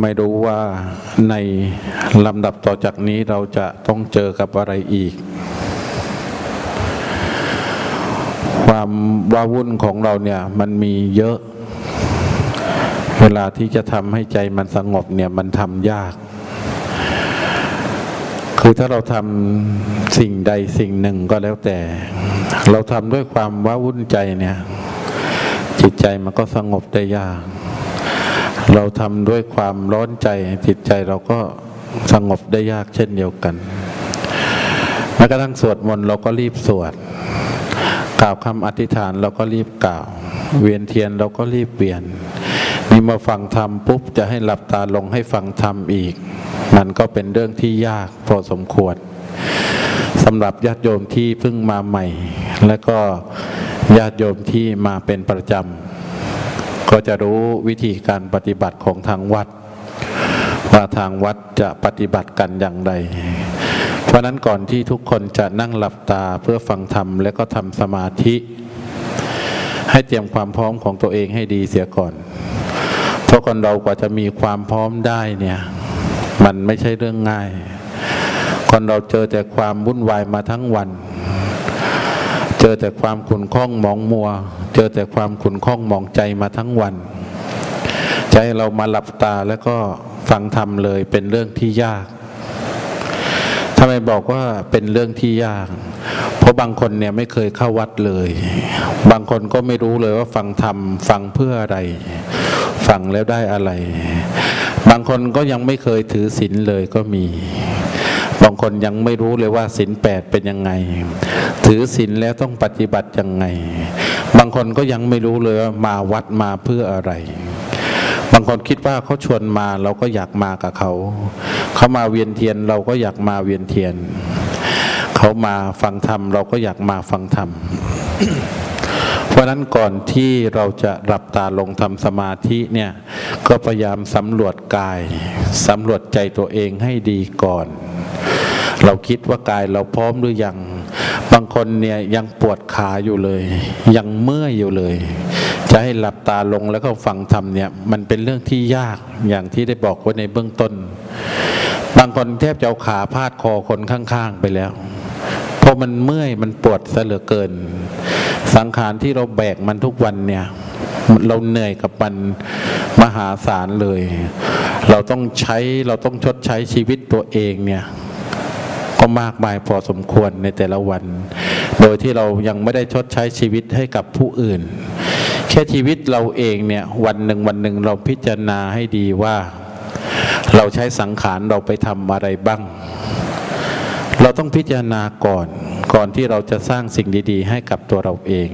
ไม่รู้ว่าในลำดับต่อจากนี้เราจะต้องเจอกับอะไรอีก ความว้าวุ่นของเราเนี่ยมันมีเยอะ เวลาที่จะทำให้ใจมันสงบเนี่ยมันทำยาก คือถ้าเราทำสิ่งใดสิ่งหนึ่งก็แล้วแต่ เราทำด้วยความว้าวุ่นใจเนี่ย จิตใจมันก็สงบได้ยาก เราทำด้วยความร้อนใจจิตใจเราก็สงบได้ยากเช่นเดียวกันแม้กระทั่งสวดมนต์เราก็รีบสวด กล่าวคำอธิษฐานเราก็รีบกล่าว เวียนเทียนเราก็รีบเวียนนี่มาฟังธรรมปุ๊บจะให้หลับตาลงให้ฟังธรรมอีก มันก็เป็นเรื่องที่ยากพอสมควรสำหรับญาติโยมที่เพิ่งมาใหม่ และก็ญาติโยมที่มาเป็นประจำ ก็จะรู้วิธีการปฏิบัติของทางวัด ว่าทางวัดจะปฏิบัติกันอย่างไร เพราะนั้นก่อนที่ทุกคนจะนั่งหลับตาเพื่อฟังธรรมและก็ทำสมาธิ ให้เตรียมความพร้อมของตัวเองให้ดีเสียก่อน เพราะคนเรากว่าจะมีความพร้อมได้เนี่ยมันไม่ใช่เรื่องง่าย คนเราเจอแต่ความวุ่นวายมาทั้งวัน เจอแต่ความขุ่นข้องมองมัว เจอแต่ความขุ่นข้องมองใจมาทั้งวัน ใจเรามาหลับตาแล้วก็ฟังธรรมเลยเป็นเรื่องที่ยากทำไมบอกว่าเป็นเรื่องที่ยาก เพราะบางคนเนี่ยไม่เคยเข้าวัดเลย บางคนก็ไม่รู้เลยว่าฟังธรรมฟังเพื่ออะไร ฟังแล้วได้อะไร บางคนก็ยังไม่เคยถือศีลเลยก็มี บางคนยังไม่รู้เลยว่าศีลแปดเป็นยังไง ถือศีลแล้วต้องปฏิบัติยังไง บางคนก็ยังไม่รู้เลยว่ามาวัดมาเพื่ออะไร บางคนคิดว่าเขาชวนมาเราก็อยากมากับเขา เขามาเวียนเทียนเราก็อยากมาเวียนเทียน เขามาฟังธรรมเราก็อยากมาฟังธรรมเพราะนั้นก่อนที่เราจะหลับตาลงทำสมาธิเนี่ยก็พยายามสำรวจกายสำรวจใจตัวเองให้ดีก่อน เราคิดว่ากายเราพร้อมหรือยัง บางคนเนี่ยยังปวดขาอยู่เลย ยังเมื่อยอยู่เลย จะให้หลับตาลงแล้วก็ฟังธรรมเนี่ยมันเป็นเรื่องที่ยากอย่างที่ได้บอกไว้ในเบื้องต้น บางคนแทบจะเอาขาพาดคอคนข้างๆไปแล้วเพราะมันเมื่อยมันปวดเหลือเกิน สังขารที่เราแบกมันทุกวันเนี่ยเราเหนื่อยกับมันมหาศาลเลย เราต้องใช้เราต้องชดใช้ชีวิตตัวเองเนี่ย ก็มากมายพอสมควรในแต่ละวัน โดยที่เรายังไม่ได้ชดใช้ชีวิตให้กับผู้อื่น แค่ชีวิตเราเองเนี่ยวันหนึ่งวันหนึ่งเราพิจารณาให้ดีว่า เราใช้สังขารเราไปทำอะไรบ้าง เราต้องพิจารณาก่อนก่อนที่เราจะสร้างสิ่งดี ๆ ให้กับตัวเราเอง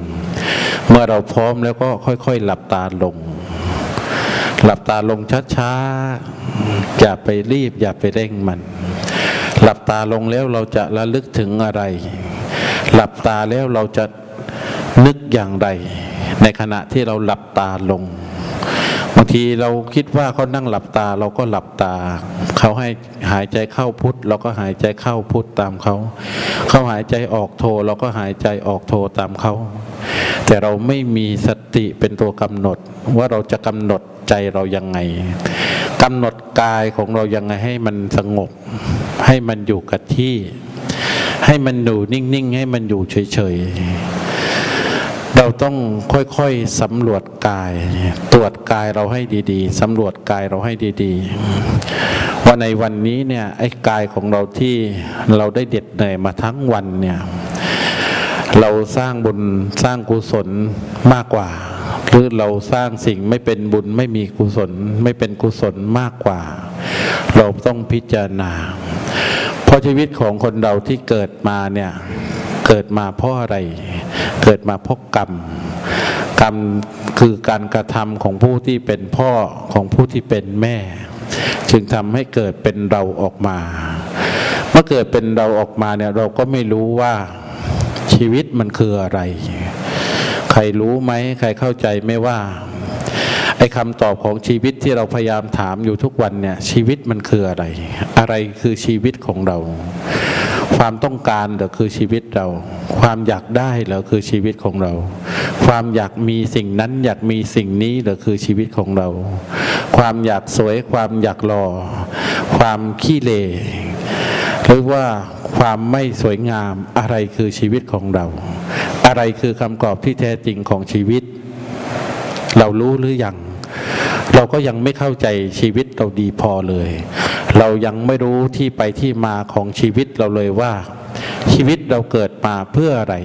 เมื่อเราพร้อมแล้วก็ค่อยๆ หลับตาลง หลับตาลงช้าๆอย่าไปรีบอย่าไปเร่งมัน หลับตาลงแล้วเราจะระลึกถึงอะไร หลับตาแล้วเราจะนึกอย่างไร ในขณะที่เราหลับตาลงบางทีเราคิดว่าเขานั่งหลับตาเราก็หลับตา เขาให้หายใจเข้าพุทธเราก็หายใจเข้าพุทธตามเขา เขาหายใจออกโทเราก็หายใจออกโทตามเขา แต่เราไม่มีสติเป็นตัวกำหนดว่าเราจะกำหนดใจเรายังไงกำหนดกายของเรายังไงให้มันสงบ ให้มันอยู่กับที่ ให้มันอยู่นิ่งๆ ให้มันอยู่เฉยๆ เราต้องค่อยๆสำรวจกาย ตรวจกายเราให้ดีๆสำรวจกายเราให้ดีๆว่าในวันนี้เนี่ยไอ้กายของเราที่เราได้เด็ดเหนื่อยมาทั้งวันเนี่ยเราสร้างบุญสร้างกุศลมากกว่า หรือเราสร้างสิ่งไม่เป็นบุญไม่มีกุศล ไม่เป็นกุศลมากกว่า เราต้องพิจารณา ราะชีวิตของคนเราที่เกิดมาเนี่ยเกิดมาเพราะอะไร เกิดมาเพราะกรรม กรรมคือการกระทำของผู้ที่เป็นพ่อของผู้ที่เป็นแม่ จึงทำให้เกิดเป็นเราออกมา เมื่อเกิดเป็นเราออกมาเนี่ยเราก็ไม่รู้ว่าชีวิตมันคืออะไร ใครรู้ไหมใครเข้าใจไม่ว่า อ้คำตอบของชีวิตที่เราพยายามถามอยู่ทุกวันเนี่ยชีวิตมันคืออะไร อะไรคือชีวิตของเรา ความต้องการเหรอคือชีวิตเรา ความอยากได้เหรอคือชีวิตของเรา ความอยากมีสิ่งนั้นอยากมีสิ่งนี้เหรอคือชีวิตของเรา ความอยากสวยความอยากหล่อความขี้เลหรือว่าความไม่สวยงามอะไรคือชีวิตของเรา อะไรคือคำตอบที่แท้จริงของชีวิต เรารู้หรือยัง เราก็ยังไม่เข้าใจชีวิตเราดีพอเลย เรายังไม่รู้ที่ไปที่มาของชีวิตเราเลยว่า ชีวิตเราเกิดมาเพื่ออะไร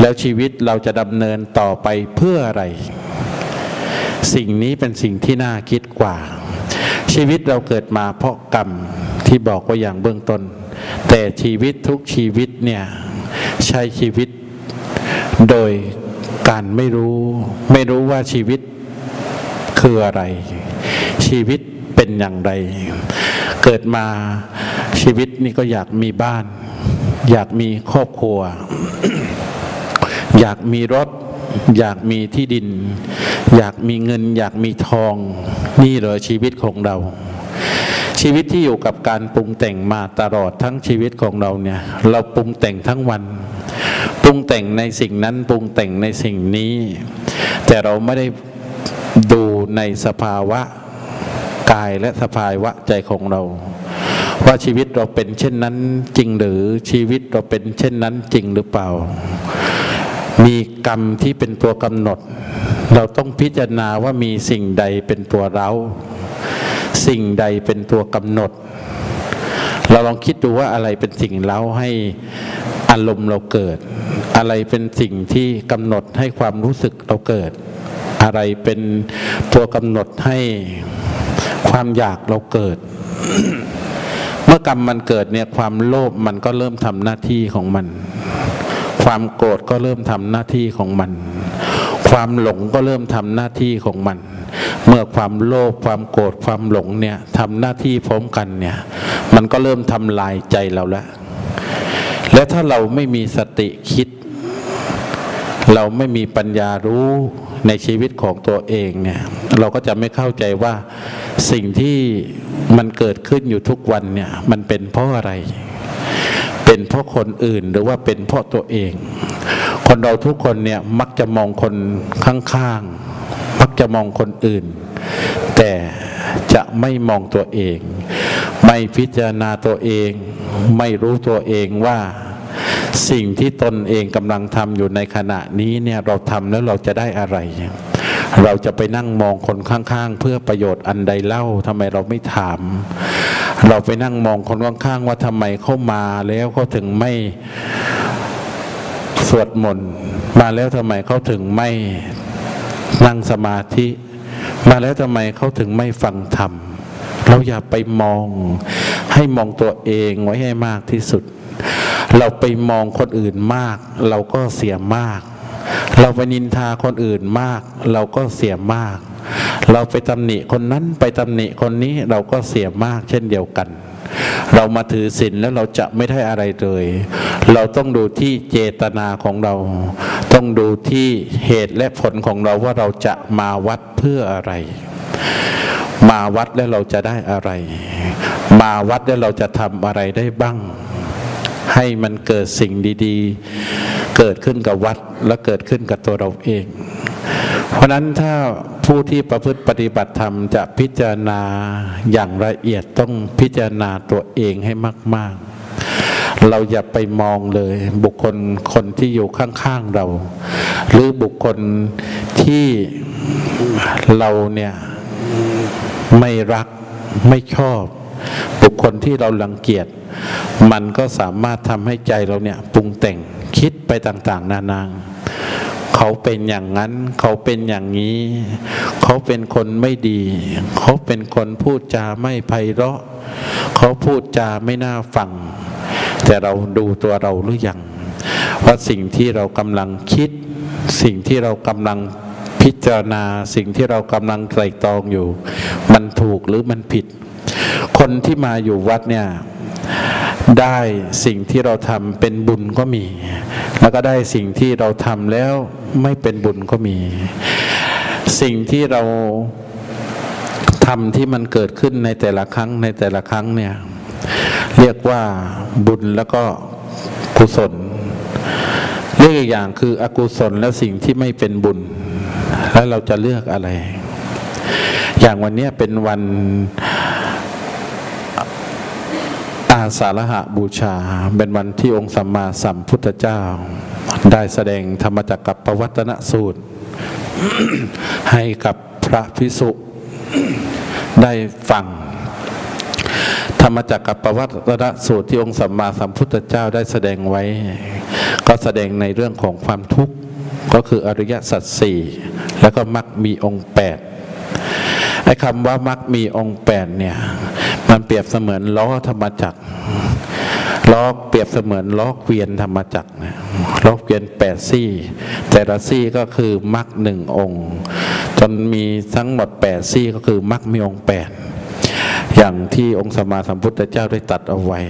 แล้วชีวิตเราจะดำเนินต่อไปเพื่ออะไร สิ่งนี้เป็นสิ่งที่น่าคิดกว่า ชีวิตเราเกิดมาเพราะกรรมที่บอกว่าอย่างเบื้องต้น แต่ชีวิตทุกชีวิตเนี่ยใช้ชีวิตโดยการไม่รู้ ไม่รู้ว่าชีวิต คืออะไร ชีวิตเป็นอย่างไร เกิดมาชีวิตนี่ก็อยากมีบ้าน อยากมีครอบครัว อยากมีรถ อยากมีที่ดิน อยากมีเงิน อยากมีทอง นี่เหรอชีวิตของเราชีวิตที่อยู่กับการปรุงแต่งมาตลอดทั้งชีวิตของเราเนี่ย เราปรุงแต่งทั้งวัน ปรุงแต่งในสิ่งนั้นปรุงแต่งในสิ่งนี้ แต่เราไม่ได้ดู ในสภาวะกายและสภาวะใจของเรา ว่าชีวิตเราเป็นเช่นนั้นจริงหรือชีวิตเราเป็นเช่นนั้นจริงหรือเปล่า มีกรรมที่เป็นตัวกำหนด เราต้องพิจารณาว่ามีสิ่งใดเป็นตัวเรา สิ่งใดเป็นตัวกำหนด เราลองคิดดูว่าอะไรเป็นสิ่งเล้าให้อารมณ์เราเกิด อะไรเป็นสิ่งที่กำหนดให้ความรู้สึกเราเกิด อะไรเป็นตัวกำหนดให้ความอยากเราเกิด เมื่อกรรมมันเกิดเนี่ยความโลภมันก็เริ่มทำหน้าที่ของมัน ความโกรธก็เริ่มทำหน้าที่ของมัน ความหลงก็เริ่มทำหน้าที่ของมัน เมื่อความโลภความโกรธความหลงเนี่ยทำหน้าที่พร้อมกันเนี่ย มันก็เริ่มทำลายใจเราแล้วและถ้าเราไม่มีสติคิด เราไม่มีปัญญารู้ในชีวิตของตัวเองเนี่ยเราก็จะไม่เข้าใจว่าสิ่งที่มันเกิดขึ้นอยู่ทุกวันเนี่ยมันเป็นเพราะอะไร เป็นเพราะคนอื่นหรือว่าเป็นเพราะตัวเอง คนเราทุกคนเนี่ยมักจะมองคนข้างๆ มักจะมองคนอื่น แต่จะไม่มองตัวเอง ไม่พิจารณาตัวเอง ไม่รู้ตัวเองว่า สิ่งที่ตนเองกำลังทำอยู่ในขณะนี้เนี่ยเราทำแล้วเราจะได้อะไร เราจะไปนั่งมองคนข้างๆ เพื่อประโยชน์อันใดเล่าทำไมเราไม่ถาม เราไปนั่งมองคนข้างๆว่าทำไมเข้ามาแล้วเขาถึงไม่สวดมนต์มาแล้วทำไมเขาถึงไม่นั่งสมาธิ มาแล้วทำไมเขาถึงไม่ฟังธรรมเราอย่าไปมองให้มองตัวเองไว้ให้มากที่สุด เราไปมองคนอื่นมาก เราก็เสียมาก เราไปนินทาคนอื่นมาก เราก็เสียมาก เราไปตำหนิคนนั้นไปตำหนิคนนี้เราก็เสียมากเช่นเดียวกัน เรามาถือศีลแล้วเราจะไม่ได้อะไรเลย เราต้องดูที่เจตนาของเรา ต้องดูที่เหตุและผลของเราว่าเราจะมาวัดเพื่ออะไรมาวัดแล้วเราจะได้อะไร มาวัดแล้วเราจะทำอะไรได้บ้าง ให้มันเกิดสิ่งดีๆ เกิดขึ้นกับวัดและเกิดขึ้นกับตัวเราเอง เพราะนั้นถ้าผู้ที่ประพฤติปฏิบัติธรรมจะพิจารณาอย่างละเอียดต้องพิจารณาตัวเองให้มาก ๆเราอย่าไปมองเลยบุคคลคนที่อยู่ข้างๆเรา หรือบุคคลที่เราเนี่ยไม่รักไม่ชอบ บุคคลที่เราลังเกียจ มันก็สามารถทำให้ใจเราเนี่ยปรุงแต่งคิดไปต่างๆ นานาเขาเป็นอย่างนั้น เขาเป็นอย่างนี้ เขาเป็นคนไม่ดี เขาเป็นคนพูดจาไม่ไพเราะ เขาพูดจาไม่น่าฟัง แต่เราดูตัวเราหรือยังว่าสิ่งที่เรากำลังคิด สิ่งที่เรากำลังพิจารณาสิ่งที่เรากำลังไตรตรองอยู่ มันถูกหรือมันผิด คนที่มาอยู่วัดเนี่ย ได้สิ่งที่เราทำเป็นบุญก็มี แล้วก็ได้สิ่งที่เราทำแล้วไม่เป็นบุญก็มี สิ่งที่เราทำที่มันเกิดขึ้นในแต่ละครั้งในแต่ละครั้งเนี่ยเรียกว่าบุญแล้วก็กุศลเรียกอีกอย่างคืออกุศลและสิ่งที่ไม่เป็นบุญ แล้วเราจะเลือกอะไร อย่างวันนี้เป็นวัน อาสาฬหบูชา เป็นวันที่องค์สัมมาสัมพุทธเจ้า ได้แสดงธรรมจักรกับปวัตนสูตร ให้กับพระพิสุได้ฟังธรรมจักรกับปวัตนสูตรที่องค์สัมมาสัมพุทธเจ้าได้แสดงไว้ ก็แสดงในเรื่องของความทุกข์ก็คืออริยสัจสี่แล้วก็มักมีองค์แปดไอ้คำว่ามักมีองค์แปดเนี่ย มันเปรียบเสมือนล้อธรรมจักรล้อเปรียบเสมือนล้อเกวียนธรรมจักรล้อเกวียนแปดซี่ แต่ละซี่ก็คือมักหนึ่งองค์ จนมีทั้งหมดแปดซี่ก็คือมักมีองค์แปดอย่างที่องค์สัมมาสัมพุทธเจ้าได้ตัดเอาไว้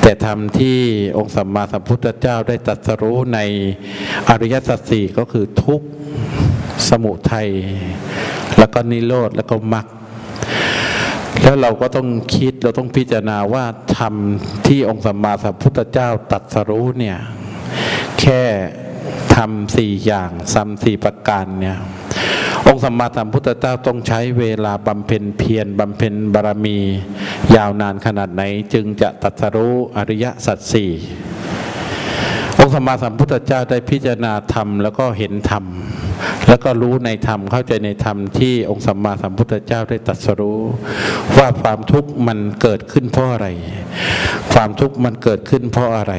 แต่ธรรมที่องค์สัมมาสัมพุทธเจ้าได้ตรัสรู้ในอริยสัจสี่ก็คือทุกข์สมุทัยแล้วก็นิโรธแล้วก็มรรค แล้วเราก็ต้องคิดเราต้องพิจารณาว่าธรรมที่องค์สัมมาสัมพุทธเจ้าตรัสรู้เนี่ย แค่ทำสี่อย่างซ้ำสี่ประการเนี่ยองค์สัมมาสัมพุทธเจ้าต้องใช้เวลาบำเพ็ญเพียรบำเพ็ญบารมี ยาวนานขนาดไหน จึงจะตรัสรู้อริยสัจสี่องค์สัมมาสัมพุทธเจ้าได้พิจารณาธรรมแล้วก็เห็นธรรม แล้วก็รู้ในธรรมเข้าใจในธรรมที่องค์สัมมาสัมพุทธเจ้าได้ตรัสรู้ว่าความทุกข์มันเกิดขึ้นเพราะอะไร ความทุกข์มันเกิดขึ้นเพราะอะไร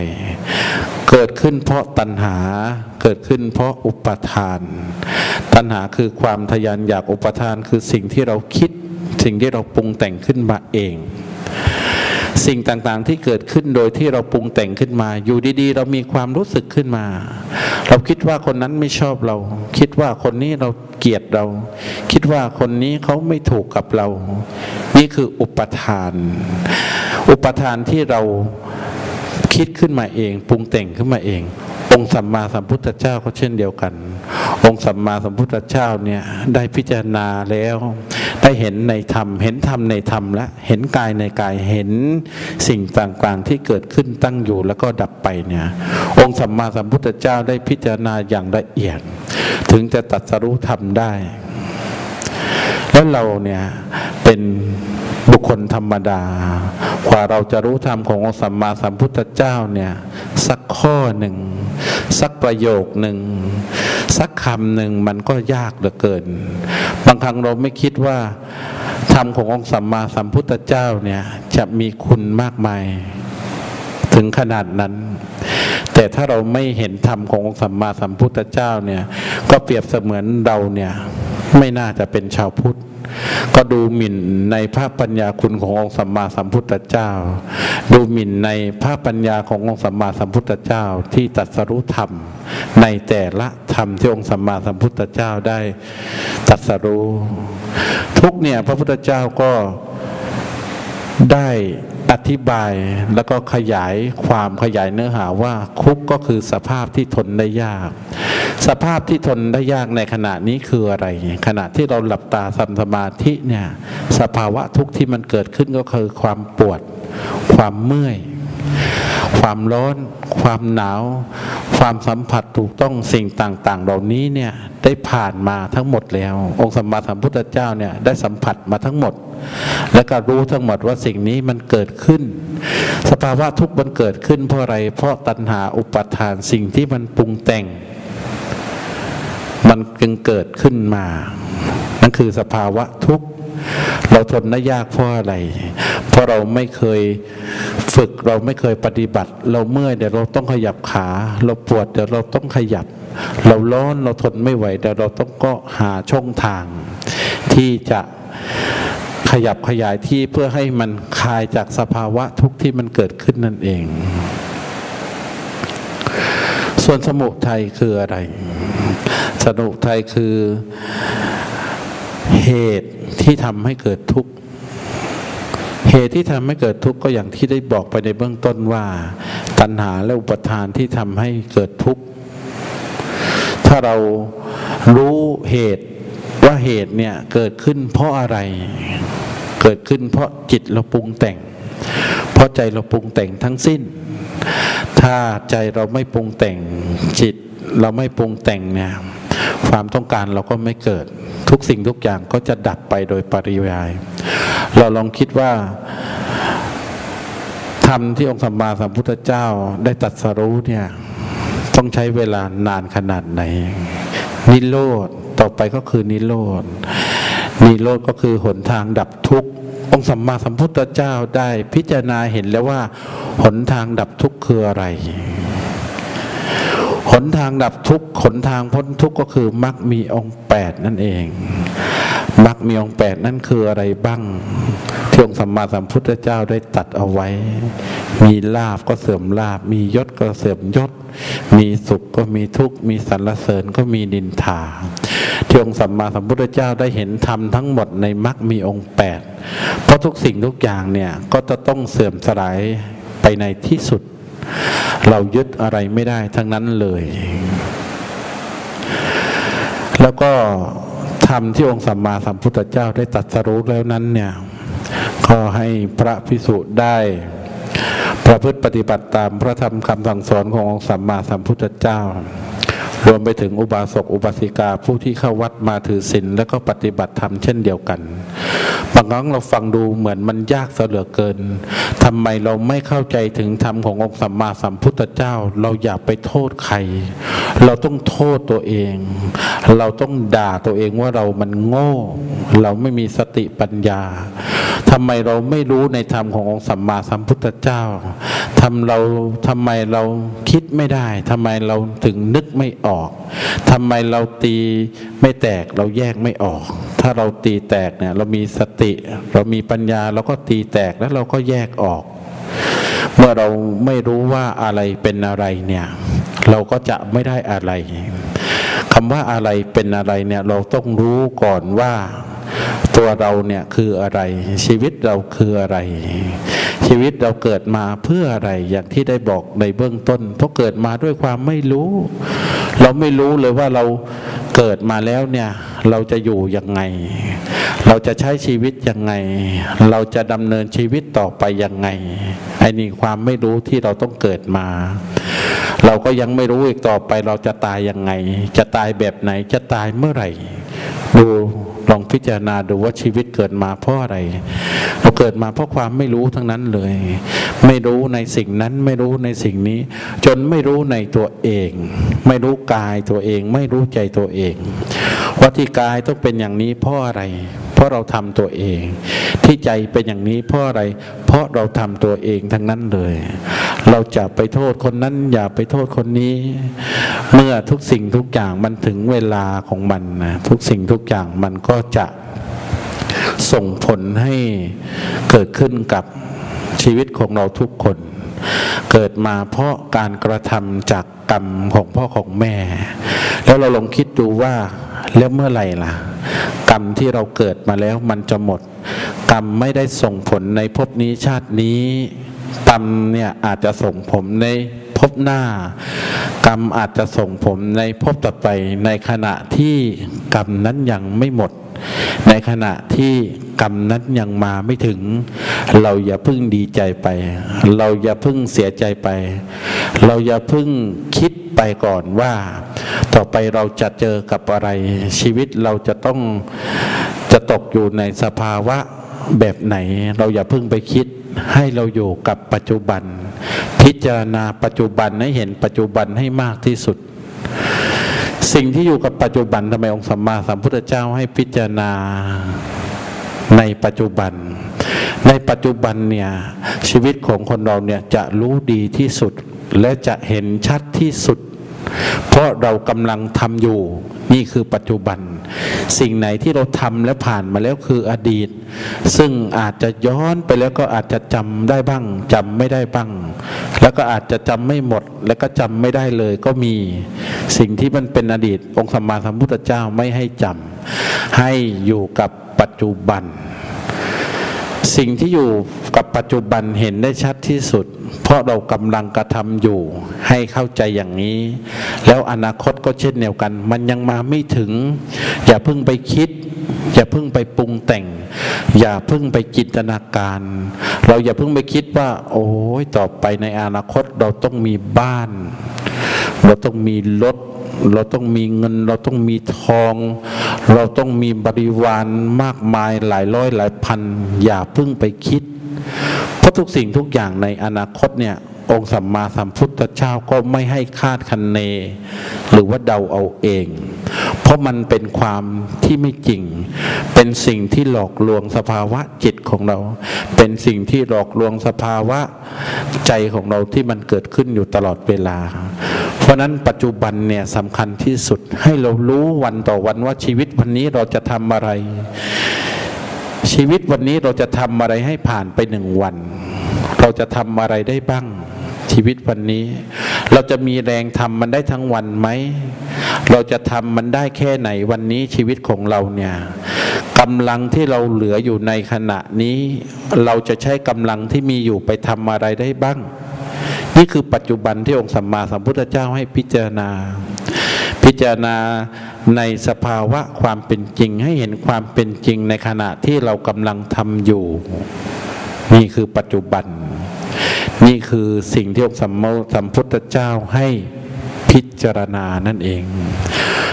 เกิดขึ้นเพราะตัณหาเกิดขึ้นเพราะอุปทาน ตัณหาคือความทยานอยากอุปทานคือสิ่งที่เราคิดสิ่งที่เราปรุงแต่งขึ้นมาเอง สิ่งต่างๆที่เกิดขึ้นโดยที่เราปรุงแต่งขึ้นมา อยู่ดีๆ เรามีความรู้สึกขึ้นมา เราคิดว่าคนนั้นไม่ชอบเรา คิดว่าคนนี้เราเกลียดเรา คิดว่าคนนี้เขาไม่ถูกกับเรา นี่คืออุปทาน อุปทานที่เราคิดขึ้นมาเอง ปรุงแต่งขึ้นมาเององค์สัมมาสัมพุทธเจ้าก็เช่นเดียวกัน องค์สัมมาสัมพุทธเจ้าเนี่ยได้พิจารณาแล้ว ได้เห็นในธรรม เห็นธรรมในธรรมและเห็นกายในกายเห็นสิ่งต่างๆที่เกิดขึ้นตั้งอยู่แล้วก็ดับไปเนี่ยองค์สัมมาสัมพุทธเจ้าได้พิจารณาอย่างละเอียด ถึงจะตรัสรู้ธรรมได้ แล้วเราเนี่ยเป็นบุคคลธรรมดา กว่าเราจะรู้ธรรมขององค์สัมมาสัมพุทธเจ้าเนี่ยสักข้อหนึ่ง สักประโยคหนึ่ง สักคำหนึ่งมันก็ยากเหลือเกิน บางครั้งเราไม่คิดว่าธรรมขององค์สัมมาสัมพุทธเจ้าเนี่ยจะมีคุณมากมายถึงขนาดนั้น แต่ถ้าเราไม่เห็นธรรมขององค์สัมมาสัมพุทธเจ้าเนี่ยก็เปรียบเสมือนเราเนี่ยไม่น่าจะเป็นชาวพุทธ ก็ดูหมิ่นในพระปัญญาคุณขององค์สัมมาสัมพุทธเจ้า ดูหมิ่นในพระปัญญาขององค์สัมมาสัมพุทธเจ้าที่ตัดสรุธรรม ในแต่ละธรรมที่องค์สัมมาสัมพุทธเจ้าได้ตัดสรู้ทุกเนี่ยพระพุทธเจ้าก็ได้ อธิบายแล้วก็ขยายความขยายเนื้อหาว่าคุกก็คือสภาพที่ทนได้ยาก สภาพที่ทนได้ยากในขณะนี้คืออะไร ขณะที่เราหลับตาทำสมาธิเนี่ยสภาวะทุกข์ที่มันเกิดขึ้นก็คือความปวด ความเมื่อยความร้อน ความหนาว ความสัมผัสถูกต้องสิ่งต่างๆ เหล่านี้เนี่ยได้ผ่านมาทั้งหมดแล้ว องค์สัมมาสัมพุทธเจ้าเนี่ยได้สัมผัสมาทั้งหมด แล้วก็รู้ทั้งหมดว่าสิ่งนี้มันเกิดขึ้น สภาวะทุกข์มันเกิดขึ้นเพราะอะไร เพราะตัณหาอุปทานสิ่งที่มันปรุงแต่ง มันจึงเกิดขึ้นมา นั่นคือสภาวะทุกข์ เราทนได้ยากเพราะอะไร เพราะเราไม่เคยฝึกเราไม่เคยปฏิบัติ เราเมื่อยเดี๋ยวเราต้องขยับขา เราปวดเดี๋ยวเราต้องขยับ เราร้อนเราทนไม่ไหวเดี๋ยวเราต้องก็หาช่องทาง ที่จะ ขยับขยายที่เพื่อให้มันคลายจากสภาวะทุกข์ที่มันเกิดขึ้นนั่นเอง ส่วนสมุทัยคืออะไรสมุทัยคือเหตุที่ทำให้เกิดทุกข์เหตุที่ทำให้เกิดทุกข์ก็อย่างที่ได้บอกไปในเบื้องต้นว่า ตัณหาและอุปทานที่ทำให้เกิดทุกข์ถ้าเรารู้เหตุ ว่าเหตุเนี่ยเกิดขึ้นเพราะอะไร เกิดขึ้นเพราะจิตเราปรุงแต่ง เพราะใจเราปรุงแต่งทั้งสิ้น ถ้าใจเราไม่ปรุงแต่งจิตเราไม่ปรุงแต่งเนี่ยความต้องการเราก็ไม่เกิดทุกสิ่งทุกอย่างก็จะดับไปโดยปริยาย เราลองคิดว่าธรรมที่องค์สัมมาสัมพุทธเจ้าได้ตรัสรู้เนี่ยต้องใช้เวลานานขนาดไหน นิโรธ ไปก็คือนิโรธนิโรธก็คือหนทางดับทุกข์องค์สัมมาสัมพุทธเจ้าได้พิจารณาเห็นแล้วว่า หนทางดับทุกข์คืออะไร หนทางดับทุกข์หนทางพ้นทุกข์ก็คือมรรคมีองค์แปดนั่นเองมรรคมีองค์แปดนั่นคืออะไรบ้างที่องค์สัมมาสัมพุทธเจ้าได้ตัดเอาไว้ มีลาบก็เสื่อมลาบ มียศก็เสื่อมยศ มีสุขก็มีทุกข์ มีสรรเสริญก็มีดินทา ที่องค์สัมมาสัมพุทธเจ้าได้เห็นธรรมทั้งหมดในมรรคมีองค์แปดเพราะทุกสิ่งทุกอย่างเนี่ยก็จะต้องเสื่อมสลายไปในที่สุด เรายึดอะไรไม่ได้ทั้งนั้นเลย แล้วก็ธรรมที่องค์สัมมาสัมพุทธเจ้าได้ตรัสรู้แล้วนั้นเนี่ยก็ให้พระพิสุได้ประพฤติปฏิบัติตามพระธรรมคำสั่งสอนขององค์สัมมาสัมพุทธเจ้า รวมไปถึงอุบาสกอุบาสิกาผู้ที่เข้าวัดมาถือศีลแล้วก็ปฏิบัติธรรมเช่นเดียวกันบางครั้งเราฟังดูเหมือนมันยากเสลือเกินทำไมเราไม่เข้าใจถึงธรรมขององค์สัมมาสัมพุทธเจ้า เราอย่าไปโทษใคร เราต้องโทษตัวเอง เราต้องด่าตัวเองว่าเรามันโง่ เราไม่มีสติปัญญาทำไมเราไม่รู้ในธรรมขององค์สัมมาสัมพุทธเจ้าทำเราทำไมเราคิดไม่ได้ทำไมเราถึงนึกไม่ออกทำไมเราตีไม่แตกเราแยกไม่ออก ถ้าเราตีแตกเนี่ยเรามีสติ เรามีปัญญาเราก็ตีแตกแล้วเราก็แยกออก เมื่อเราไม่รู้ว่าอะไรเป็นอะไรเนี่ย เราก็จะไม่ได้อะไรคำว่าอะไรเป็นอะไรเนี่ยเราต้องรู้ก่อนว่าตัวเราเนี่ยคืออะไร ชีวิตเราคืออะไร ชีวิตเราเกิดมาเพื่ออะไรอย่างที่ได้บอกในเบื้องต้น เพราะเกิดมาด้วยความไม่รู้ เราไม่รู้เลยว่าเราเกิดมาแล้วเนี่ย เราจะอยู่ยังไง เราจะใช้ชีวิตยังไง เราจะดำเนินชีวิตต่อไปยังไงไอ้นี่ความไม่รู้ที่เราต้องเกิดมา เราก็ยังไม่รู้อีกต่อไปเราจะตายยังไง จะตายแบบไหนจะตายเมื่อไหร่ดูลองพิจารณาดูว่าชีวิตเกิดมาเพราะอะไร เราเกิดมาเพราะความไม่รู้ทั้งนั้นเลย ไม่รู้ในสิ่งนั้นไม่รู้ในสิ่งนี้ จนไม่รู้ในตัวเอง ไม่รู้กายตัวเอง ไม่รู้ใจตัวเอง ว่าที่กายต้องเป็นอย่างนี้เพราะอะไร เพราะเราทำตัวเอง ที่ใจเป็นอย่างนี้เพราะอะไร เพราะเราทำตัวเองทั้งนั้นเลย เราจะไปโทษคนนั้น อย่าไปโทษคนนี้ เมื่อทุกสิ่งทุกอย่างมันถึงเวลาของมันนะทุกสิ่งทุกอย่างมันก็จะส่งผลให้เกิดขึ้นกับชีวิตของเราทุกคน เกิดมาเพราะการกระทำจากกรรมของพ่อของแม่ แล้วเราลองคิดดูว่าแล้วเมื่อไหร่ล่ะ กรรมที่เราเกิดมาแล้วมันจะหมด กรรมไม่ได้ส่งผลในภพนี้ชาตินี้กรรมเนี่ยอาจจะส่งผลในภพหน้า กรรมอาจจะส่งผมในภพต่อไปในขณะที่กรรมนั้นยังไม่หมด ในขณะที่กรรมนั้นยังมาไม่ถึง เราอย่าพึ่งดีใจไป เราอย่าพึ่งเสียใจไป เราอย่าพึ่งคิด ไปก่อนว่า ต่อไปเราจะเจอกับอะไร ชีวิตเราจะต้องจะตกอยู่ในสภาวะแบบไหน เราอย่าเพึ่งไปคิดให้เราอยู่กับปัจจุบัน พิจารณาปัจจุบันให้เห็นปัจจุบันให้มากที่สุด สิ่งที่อยู่กับปัจจุบันทำไมองค์สัมมาสัมพุทธเจ้าให้พิจารณาในปัจจุบัน ในปัจจุบันเนี่ยชีวิตของคนเราเนี่ยจะรู้ดีที่สุดและจะเห็นชัดที่สุด เพราะเรากำลังทำอยู่ นี่คือปัจจุบัน สิ่งไหนที่เราทำและผ่านมาแล้วคืออดีต ซึ่งอาจจะย้อนไปแล้วก็อาจจะจำได้บ้างจำไม่ได้บ้าง แล้วก็อาจจะจำไม่หมด แล้วก็จำไม่ได้เลยก็มี สิ่งที่มันเป็นอดีต องค์สมมาสัมพุทธเจ้าไม่ให้จำให้อยู่กับปัจจุบัน สิ่งที่อยู่กับปัจจุบันเห็นได้ชัดที่สุด เพราะเรากำลังกระทำอยู่ให้เข้าใจอย่างนี้ แล้วอนาคตก็เช่นเดียวกัน มันยังมาไม่ถึง อย่าเพิ่งไปคิด อย่าเพิ่งไปปรุงแต่ง อย่าเพิ่งไปจินตนาการ เราอย่าเพิ่งไปคิดว่า โอ้ยต่อไปในอนาคตเราต้องมีบ้าน เราต้องมีรถเราต้องมีเงิน เราต้องมีทอง เราต้องมีบริวารมากมายหลายร้อยหลายพัน อย่าเพิ่งไปคิด เพราะทุกสิ่งทุกอย่างในอนาคตเนี่ย องค์สัมมาสัมพุทธเจ้าก็ไม่ให้คาดคะเน หรือว่าเดาเอาเอง เพราะมันเป็นความที่ไม่จริง เป็นสิ่งที่หลอกลวงสภาวะจิตของเรา เป็นสิ่งที่หลอกลวงสภาวะใจของเราที่มันเกิดขึ้นอยู่ตลอดเวลา ราะนั้นปัจจุบันเนี่ยสำคัญที่สุดให้เรารู้วันต่อวันว่าชีวิตวันนี้เราจะทำอะไร ชีวิตวันนี้เราจะทำอะไรให้ผ่านไปหนึ่งวัน เราจะทำอะไรได้บ้างชีวิตวันนี้ เราจะมีแรงทำมันได้ทั้งวันไหม เราจะทำมันได้แค่ไหนวันนี้ชีวิตของเราเนี่ยกำลังที่เราเหลืออยู่ในขณะนี้ เราจะใช้กำลังที่มีอยู่ไปทำอะไรได้บ้าง นี่คือปัจจุบันที่องค์สัมมาสัมพุทธเจ้าให้พิจารณา พิจารณาในสภาวะความเป็นจริงให้เห็นความเป็นจริงในขณะที่เรากำลังทำอยู่ นี่คือปัจจุบัน นี่คือสิ่งที่องค์สัมมาสัมพุทธเจ้าให้พิจารณานั่นเอง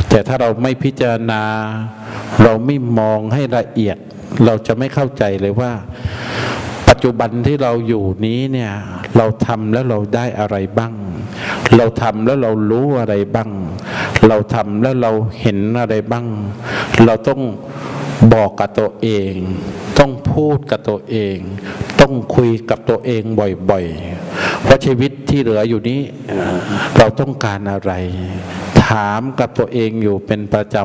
แต่ถ้าเราไม่พิจารณา เราไม่มองให้ละเอียด เราจะไม่เข้าใจเลยว่า ปัจจุบันที่เราอยู่นี้เนี่ยเราทำแล้วเราได้อะไรบ้าง เราทำแล้วเรารู้อะไรบ้าง เราทำแล้วเราเห็นอะไรบ้าง เราต้องบอกกับตัวเอง ต้องพูดกับตัวเอง ต้องคุยกับตัวเองบ่อยๆว่าชีวิตที่เหลืออยู่นี้เราต้องการอะไร ถามกับตัวเองอยู่เป็นประจ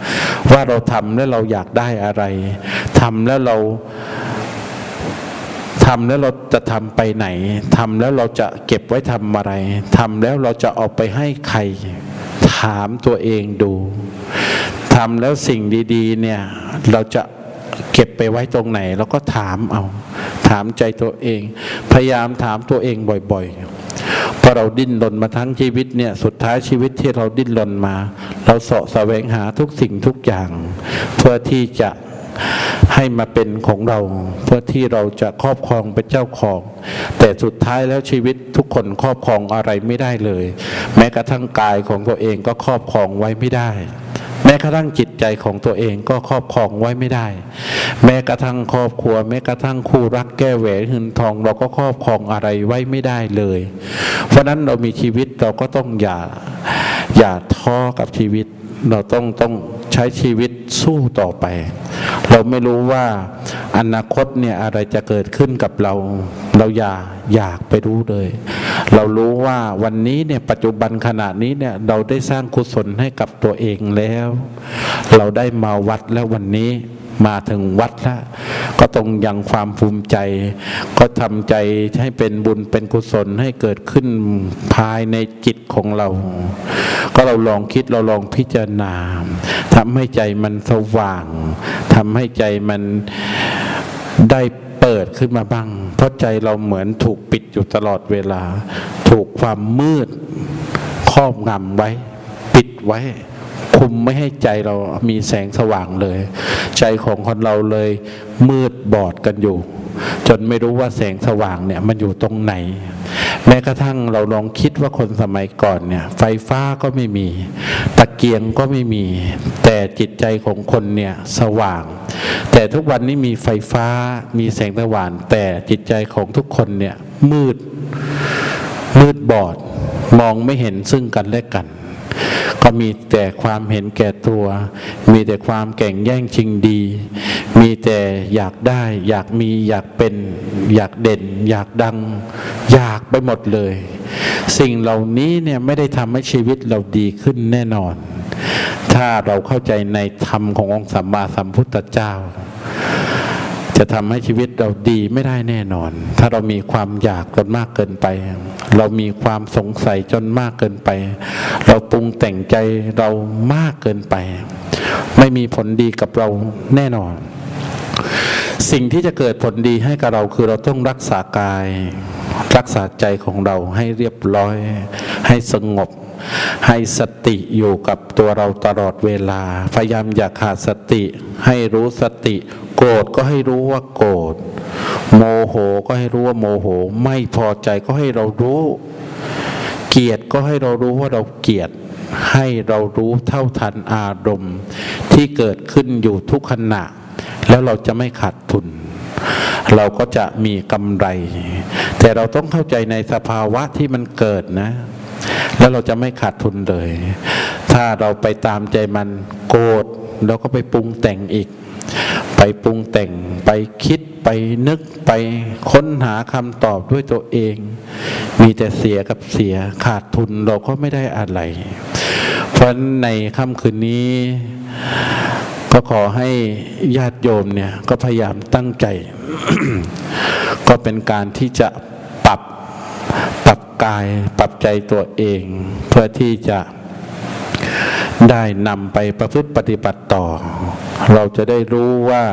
ำว่าเราทำแล้วเราอยากได้อะไรทำแล้วเรา ทำแล้วเราจะทำไปไหนทำแล้วเราจะเก็บไว้ทำอะไรทำแล้วเราจะเอาไปให้ใคร ถามตัวเองดูทำแล้วสิ่งดีๆเนี่ยเราจะเก็บไปไว้ตรงไหนเราก็ถามเอา ถามใจตัวเอง พยายามถามตัวเองบ่อยๆเพราะเราดิ้นรนมาทั้งชีวิตเนี่ยสุดท้ายชีวิตที่เราดิ้นรนมา เราเสาะแสวงหาทุกสิ่งทุกอย่าง เพื่อที่จะ ให้มาเป็นของเรา เพื่อที่เราจะครอบครองเป็นเจ้าของ แต่สุดท้ายแล้วชีวิตทุกคนครอบครองอะไรไม่ได้เลย แม้กระทั่งกายของตัวเองก็ครอบครองไว้ไม่ได้ แม้กระทั่งจิตใจของตัวเองก็ครอบครองไว้ไม่ได้ แม้กระทั่งครอบครัว แม้กระทั่งคู่รักแก้แหวนเงินทอง เราก็ครอบครองอะไรไว้ไม่ได้เลย เพราะนั้นเรามีชีวิตเราก็ต้องอย่าอย่าท้อกับชีวิต เราต้องต้องใช้ชีวิตสู้ต่อไป เราไม่รู้ว่าอนาคตเนี่ยอะไรจะเกิดขึ้นกับเรา เราอย่าอยากไปรู้เลย เรารู้ว่าวันนี้เนี่ยปัจจุบันขณะนี้เนี่ยเราได้สร้างกุศลให้กับตัวเองแล้ว เราได้มาวัดแล้ววันนี้ มาถึงวัดแล้วก็ต้องยังความภูมิใจ ก็ทำใจให้เป็นบุญเป็นกุศลให้เกิดขึ้นภายในจิตของเรา ก็เราลองคิดเราลองพิจารณาทำให้ใจมันสว่างทำให้ใจมันได้เปิดขึ้นมาบ้าง เพราะใจเราเหมือนถูกปิดอยู่ตลอดเวลา ถูกความมืดครอบงำไว้ ปิดไว้ คุมไม่ให้ใจเรามีแสงสว่างเลย ใจของคนเราเลยมืดบอดกันอยู่ จนไม่รู้ว่าแสงสว่างเนี่ยมันอยู่ตรงไหน แม้กระทั่งเราลองคิดว่าคนสมัยก่อนเนี่ย ไฟฟ้าก็ไม่มี ตะเกียงก็ไม่มี แต่จิตใจของคนเนี่ยสว่าง แต่ทุกวันนี้มีไฟฟ้ามีแสงสว่าง แต่จิตใจของทุกคนเนี่ยมืดมืดบอดมองไม่เห็นซึ่งกันและกัน ก็มีแต่ความเห็นแก่ตัว มีแต่ความแก่งแย่งชิงดี มีแต่อยากได้ อยากมีอยากเป็น อยากเด่น อยากดัง อยากไปหมดเลย สิ่งเหล่านี้เนี่ยไม่ได้ทำให้ชีวิตเราดีขึ้นแน่นอน ถ้าเราเข้าใจในธรรมขององค์สัมมาสัมพุทธเจ้า จะทำให้ชีวิตเราดีไม่ได้แน่นอน ถ้าเรามีความอยากจนมากเกินไป เรามีความสงสัยจนมากเกินไป เราปรุงแต่งใจเรามากเกินไป ไม่มีผลดีกับเราแน่นอน สิ่งที่จะเกิดผลดีให้กับเราคือเราต้องรักษากาย รักษาใจของเราให้เรียบร้อย ให้สงบให้สติอยู่กับตัวเราตลอดเวลา พยายามอย่าขาดสติ ให้รู้สติ โกรธก็ให้รู้ว่าโกรธ โมโหก็ให้รู้ว่าโมโห ไม่พอใจก็ให้เรารู้ เกลียดก็ให้เรารู้ว่าเราเกลียด ให้เรารู้เท่าทันอารมณ์ ที่เกิดขึ้นอยู่ทุกขณะ แล้วเราจะไม่ขาดทุน เราก็จะมีกำไร แต่เราต้องเข้าใจในสภาวะที่มันเกิดนะ แล้วเราจะไม่ขาดทุนเลย ถ้าเราไปตามใจมันโกรธเราก็ไปปรุงแต่งอีก ไปปรุงแต่งไปคิดไปนึกไปค้นหาคำตอบด้วยตัวเอง มีแต่เสียกับเสียขาดทุนเราก็ไม่ได้อะไร เพราะในค่ำคืนนี้ ก็ขอให้ญาติโยมเนี่ยก็พยายามตั้งใจ ก็เป็นการที่จะปรับปรับกายปรับใจตัวเอง เพื่อที่จะ ได้นำไปประพฤติปฏิบัติต่อ เราจะได้รู้ว่า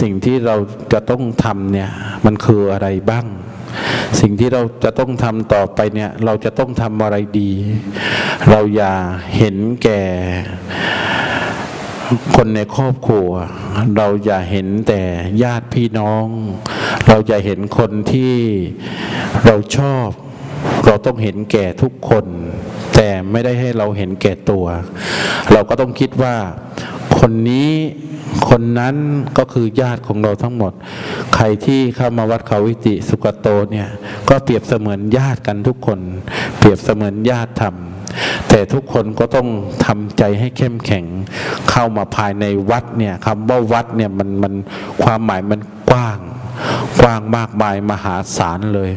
สิ่งที่เราจะต้องทำเนี่ยมันคืออะไรบ้าง สิ่งที่เราจะต้องทำต่อไปเนี่ยเราจะต้องทำอะไรดี เราอย่าเห็นแก่คนในครอบครัว เราอย่าเห็นแต่ญาติพี่น้อง เราอย่าเห็นคนที่เราชอบ เราต้องเห็นแก่ทุกคน แต่ไม่ได้ให้เราเห็นแก่ตัว เราก็ต้องคิดว่าคนนี้คนนั้นก็คือญาติของเราทั้งหมด ใครที่เข้ามาวัดเขาวิติสุกโตเนี่ยก็เปรียบเสมือนญาติกันทุกคน เปรียบเสมือนญาติธรรม แต่ทุกคนก็ต้องทำใจให้เข้มแข็ง เข้ามาภายในวัดเนี่ยคำว่าวัดเนี่ยมันมันความหมายมันกว้าง กว้างมากมายมหาศาลเลย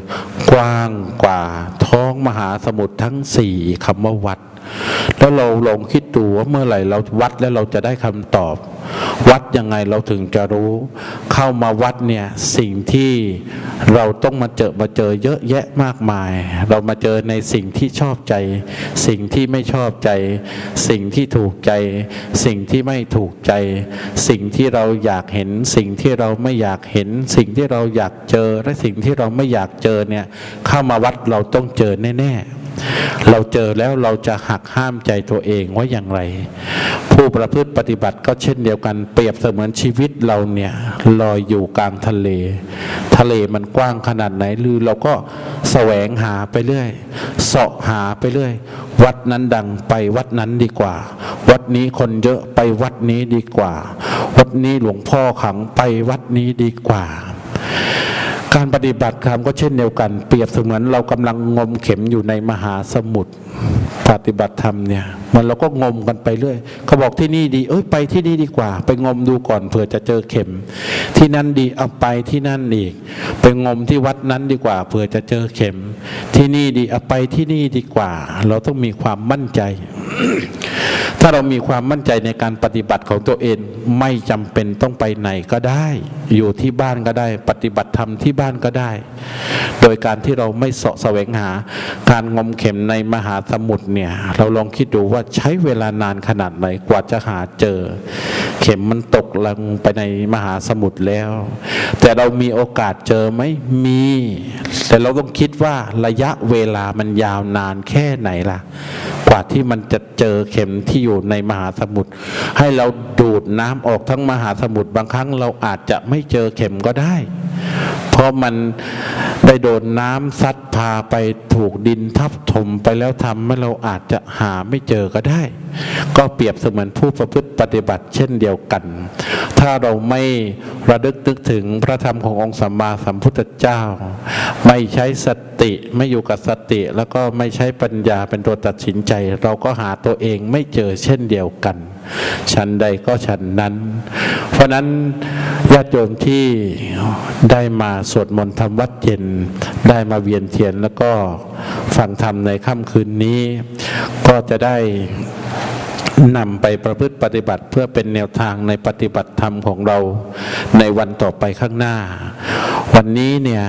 กว้างกว่าท้อ งมหาสมุทรทั้งสี่คำว่าวัด แล้วเราลองคิดดูว่าเมื่อไหร่เราวัดแล้วเราจะได้คำตอบ วัดยังไงเราถึงจะรู้ เข้ามาวัดเนี่ยสิ่งที่เราต้องมาเจอมาเจอเยอะแยะมากมาย เรามาเจอในสิ่งที่ชอบใจ สิ่งที่ไม่ชอบใจ สิ่งที่ถูกใจ สิ่งที่ไม่ถูกใจ สิ่งที่เราอยากเห็น สิ่งที่เราไม่อยากเห็น สิ่งที่เราอยากเจอและสิ่งที่เราไม่อยากเจอเนี่ยเข้ามาวัดเราต้องเจอแน่ ๆ เราเจอแล้วเราจะหักห้ามใจตัวเองว่าอย่างไร ผู้ประพฤติปฏิบัติก็เช่นเดียวกัน เปรียบเสมือนชีวิตเราเนี่ยลอยอยู่กลางทะเล ทะเลมันกว้างขนาดไหนหรือเราก็แสวงหาไปเรื่อยเสาะหาไปเรื่อย วัดนั้นดังไปวัดนั้นดีกว่า วัดนี้คนเยอะไปวัดนี้ดีกว่า วัดนี้หลวงพ่อขังไปวัดนี้ดีกว่า การปฏิบัติธรรมก็เช่นเดียวกัน เปรียบเสมือนเรากำลังงมเข็มอยู่ในมหาสมุทรปฏิบัติธรรมเนี่ย มันเราก็งมกันไปเรื่อยเขาบอกที่นี่ดี เอ้ยไปที่นี่ดีกว่า ไปงมดูก่อนเผื่อจะเจอเข็ม ที่นั่นดีเอาไปที่นั่นอีก ไปงมที่วัดนั้นดีกว่าเผื่อจะเจอเข็ม ที่นี่ดีเอาไปที่นี่ดีกว่า เราต้องมีความมั่นใจ ถ้าเรามีความมั่นใจในการปฏิบัติของตัวเองไม่จำเป็นต้องไปไหนก็ได้ อยู่ที่บ้านก็ได้ ปฏิบัติธรรมที่บ้านก็ได้ โดยการที่เราไม่เสาะแสวงหา การงมเข็มในมหาสมุทรเนี่ย เราลองคิดดูว่าใช้เวลานานขนาดไหนกว่าจะหาเจอ เข็มมันตกลงไปในมหาสมุทรแล้ว แต่เรามีโอกาสเจอไหมมี แต่เราต้องคิดว่าระยะเวลามันยาวนานแค่ไหนล่ะ กว่าที่มันจะเจอเข็มที่อยู่ในมหาสมุทรให้เราดูดน้ำออกทั้งมหาสมุทรบางครั้งเราอาจจะไม่เจอเข็มก็ได้ เพราะมันได้โดนน้ำซัดพาไปถูกดินทับถมไปแล้วทำให้เราอาจจะหาไม่เจอก็ได้ ก็เปรียบเสมือนผู้ประพฤติปฏิบัติเช่นเดียวกัน ถ้าเราไม่ระลึกนึกถึงพระธรรมขององค์สัมมาสัมพุทธเจ้า ไม่ใช้สติไม่อยู่กับสติ แล้วก็ไม่ใช้ปัญญาเป็นตัวตัดสินใจ เราก็หาตัวเองไม่เจอเช่นเดียวกันฉันใดก็ฉันนั้น เพราะนั้นญาติโยมที่ได้มาสวดมนต์ทำวัดเย็น ได้มาเวียนเทียนแล้วก็ฟังธรรมในค่ำคืนนี้ ก็จะได้นำไปประพฤติปฏิบัติเพื่อเป็นแนวทางในปฏิบัติธรรมของเราในวันต่อไปข้างหน้า วันนี้เนี่ย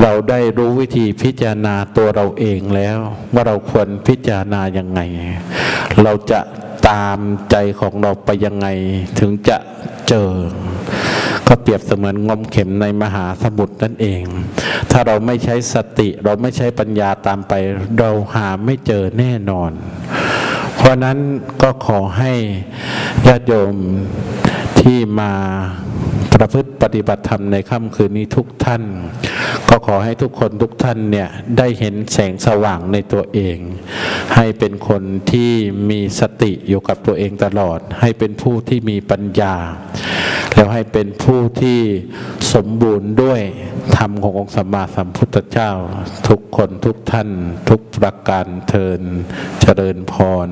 เราได้รู้วิธีพิจารณาตัวเราเองแล้ว ว่าเราควรพิจารณายังไง เราจะตามใจของเราไปยังไงถึงจะเจอ ก็เปรียบเสมือนงมเข็มในมหาสมุทรนั่นเอง ถ้าเราไม่ใช้สติเราไม่ใช้ปัญญาตามไป เราหาไม่เจอแน่นอน เพราะนั้นก็ขอให้ญาติโยมที่มา ประพฤติปฏิบัติธรรมในค่ำคืนนี้ทุกท่าน ก็ขอให้ทุกคนทุกท่านเนี่ยได้เห็นแสงสว่างในตัวเอง ให้เป็นคนที่มีสติอยู่กับตัวเองตลอด ให้เป็นผู้ที่มีปัญญา แล้วให้เป็นผู้ที่สมบูรณ์ด้วยธรรมขององค์สัมมาสัมพุทธเจ้า ทุกคนทุกท่าน ทุกประการเทินเจริญพร